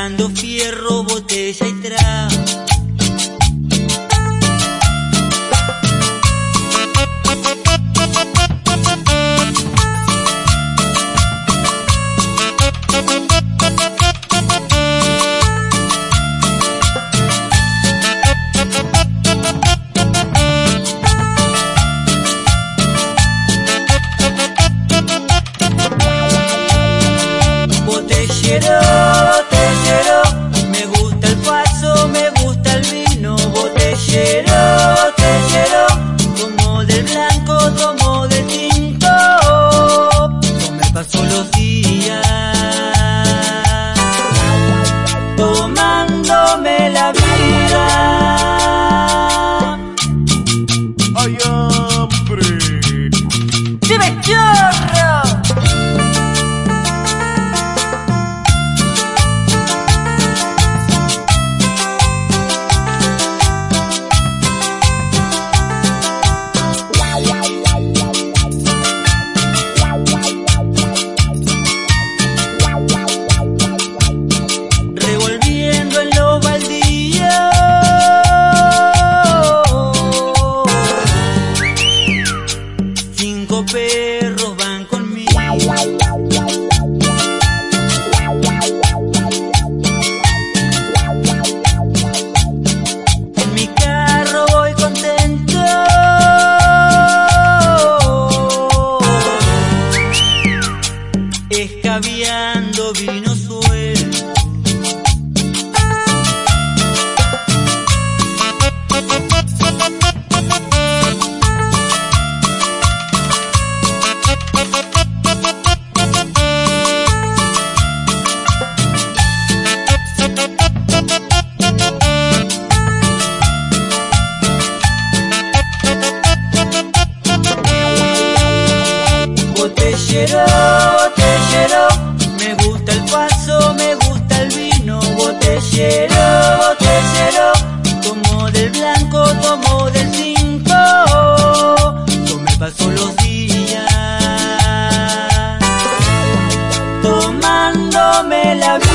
Calentando fierro, botella y trago. it. Tellero, tellero, como del blanco, como del tinto, yo me paso los días tomándome la vida. Ay, hombre. ¡Director! cinco perros van conmigo. En mi carro voy contento. Escabeando vino suelto. Botellero, botellero, me gusta el paso, me gusta el vino. Botellero, botellero, como del blanco, como del cinco. Yo me paso los días tomándome la vida.